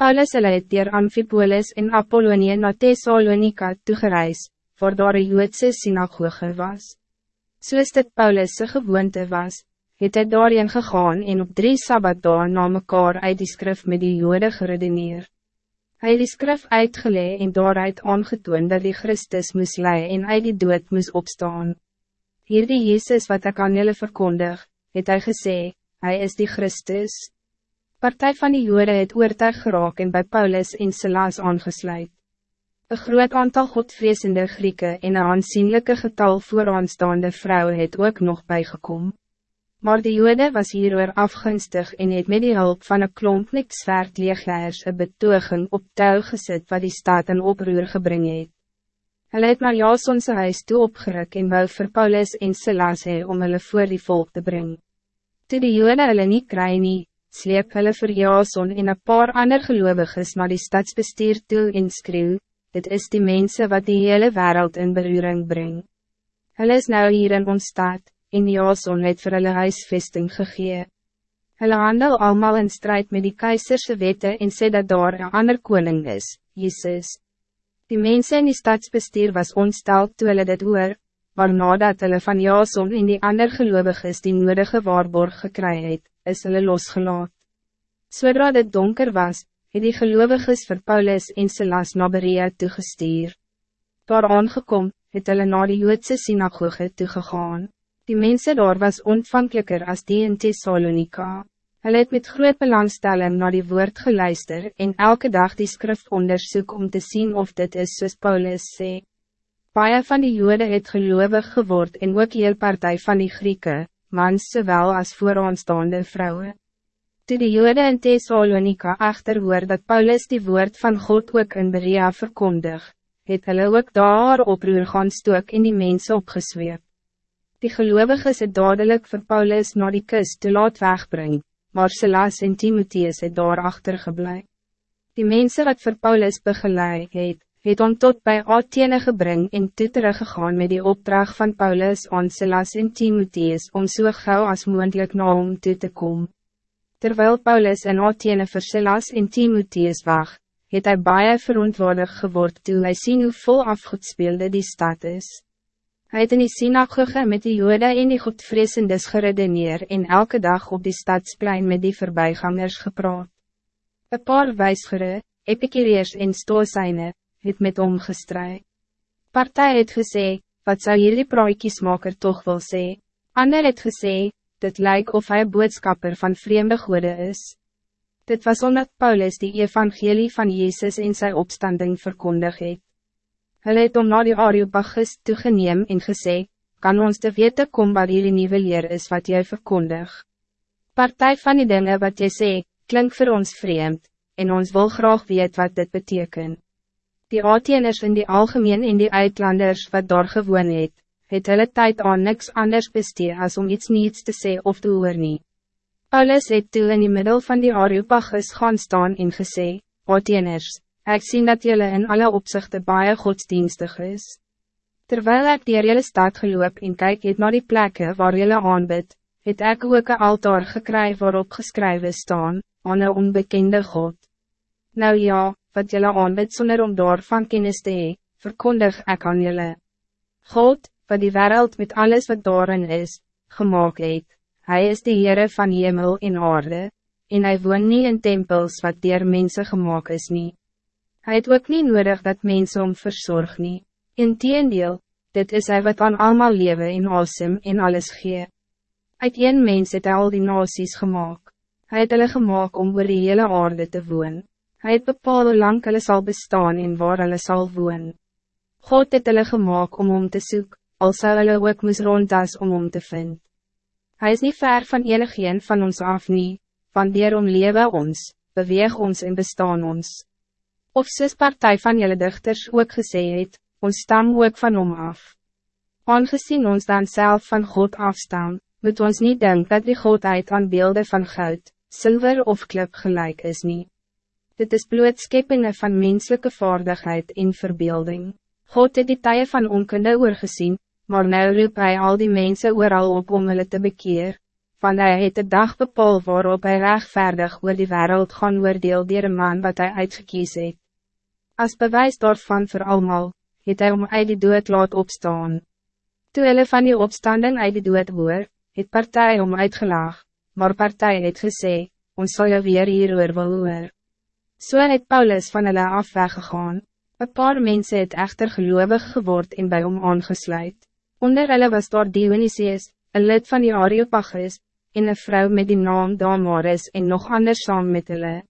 Paulus hulle het dier Amphipolis en Apollonie na Thessalonika toegereis, waar daar een Joodse synagoge was. Soos dit Paulus' gewoonte was, het hy daarin gegaan en op drie sabbatdae na mekaar uit die skrif met die jode geredeneer. Hy het die skrif uitgelee en daaruit aangetoon dat die Christus moes lei en uit die dood moes opstaan. Hier die Jezus wat ek aan julle verkondig, het hy gesê, hy is die Christus. Partij van die jode het oortuig geraak en by Paulus en Silas aangesluit. Een groot aantal godvreesende Grieken en een aanzienlijke getal vooraanstaande vrouwen het ook nog bijgekomen. Maar de Jode was hieroor afgunstig en het met die hulp van een klomp niks zwaard leegleers een betoging op touw gezet wat die staat in oproer gebring het. Hulle het maar Jason sy huis toe opgeruk en wou vir Paulus en Silas hee om hulle voor die volk te brengen. Toe die Jode hulle nie kry nie, sleep hulle vir Jason en een paar ander geloviges naar die stadsbestuur toe en skreeuw, dit is die mensen wat die hele wereld in beruring brengt. Hulle is nou hier in ons staat, en Jason het vir hulle huisvesting gegee. Hulle handel allemaal in strijd met die keizerse wette en sê dat daar een ander koning is, Jezus. Die mensen in die stadsbestuur was ontsteld toe hulle dit hoor, maar nadat hulle van Jason en die ander gelovig is die nodige waarborg gekry het, is hulle losgelaat. Zodra dit donker was, het die geloviges vir Paulus en Silas na Berea toegestuur. Daar aangekom, het hulle na die Joodse synagoge toegegaan. Die mensen daar was ontvankelijker als die in Thessalonica. Hulle het met groot belangstelling naar die woord geluister en elke dag die skrift onderzoek om te zien of dit is soos Paulus sê. Paie van die jode het gelovig geword en ook heel partij van die Grieken, mans zowel als vooraanstaande vrouwen. Toe die jode in Thessalonica achterhoor dat Paulus die woord van God ook in Berea verkondig, het hulle ook daar oproer gaan stook en die mensen opgesweep. Die gelovigen het dadelijk voor Paulus naar die kust te laat wegbrengen, maar Silas en Timotheus het daar achtergeblij. Die mensen wat voor Paulus begeleid het, het om tot bij Athene gebring en toe teruggegaan met die opdracht van Paulus aan Silas en Timotheus om so gauw als moendlik na hom toe te komen. Terwijl Paulus en Athene vir Silas en Timotheus wacht, het hy baie verontwaardig geword toe hy sien hoe vol afgoedspeelde die stad is. Hij het in die synagoge met die jode en die godvreesendes geredeneer en elke dag op die stadsplein met die voorbijgangers gepraat. Een paar wijsgere, epikereers en stoosijne, het met hom gestrui. Partij het gesê, wat zou jullie praatjesmaker toch wel sê? Ander het gesê, dit lijkt of hij boodskapper van vreemde goede is. Dit was omdat Paulus die evangelie van Jezus in zijn opstanding verkondig het. Hulle het om na die Areopagus toegeneem en gesê, kan ons te wete kom waar hierdie nieuwe leer is wat jy verkondig. Partij van die dingen wat jy sê, klink voor ons vreemd, en ons wil graag weet wat dit betekent. Die Atheniers in die algemeen en die uitlanders wat daar gewoon het, het hulle tijd aan niks anders bestee als om iets niets te sê of te hoor nie. Paulus het toe in die middel van die Areopagus gaan staan en gesê, Atheniers, Ik zie dat jullie in alle opzichten baie godsdienstig is. Terwijl ik die hele stad geloop en kijk het naar die plekken waar jullie aanbid, het ek ook een altaar gekry waarop geskrywe staan, aan een onbekende God. Nou ja, wat jullie aanbid zonder om daarvan kennis te hee, verkondig ek aan jullie. God, wat die wereld met alles wat daarin is, gemaakt het, hij is de Heere van hemel en aarde, en hij woont niet in tempels wat dier mensen gemaakt is niet. Hij het ook niet nodig dat mensen om verzorg nie. Inteendeel, dit is hij wat aan allemaal leven in awesome en alles gee. Uit een mens het hy al die nasies gemaakt. Hij het hulle gemaakt om oor die hele aarde te woon. Hij het bepaal hoe lang hulle sal bestaan en waar hulle sal woon. God het hulle gemaakt om om te zoeken, al sal hulle ook moes rondas om om te vinden. Hij is niet ver van enig een van ons af nie, van om lewe ons, beweeg ons en bestaan ons. Of soos partij van jullie dichters ook gesê het, ons stam ook van hom af. Aangezien ons dan zelf van God afstaan, moet ons niet denken dat die Godheid aan beelden van goud, zilver of klip gelijk is niet. Dit is blootskepinge van menselijke vaardigheid en verbeelding. God het die tye van onkunde oorgezien, maar nou roep hij al die mensen ooral op om hulle te bekeer. van hij het de dag bepaal waarop hij rechtvaardig oor die wereld gaan oordeel dier een man wat hij uitgekies het. As bewijs daarvan voor allemaal, het hij om uit die dood laat opstaan. Toe hulle van die opstanding uit die dood hoor, het partij om uitgelaag, maar partij het gesê, ons sal jou weer hier oor wil hoor. So het Paulus van hulle af weggegaan, een paar mensen het echter gelovig geword en bij hom aangesluit. Onder hulle was daar Dionysius, een lid van die Areopagus, en een vrouw met die naam Damaris en nog anders saam met hulle.